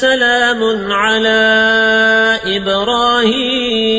سلام على إبراهيم.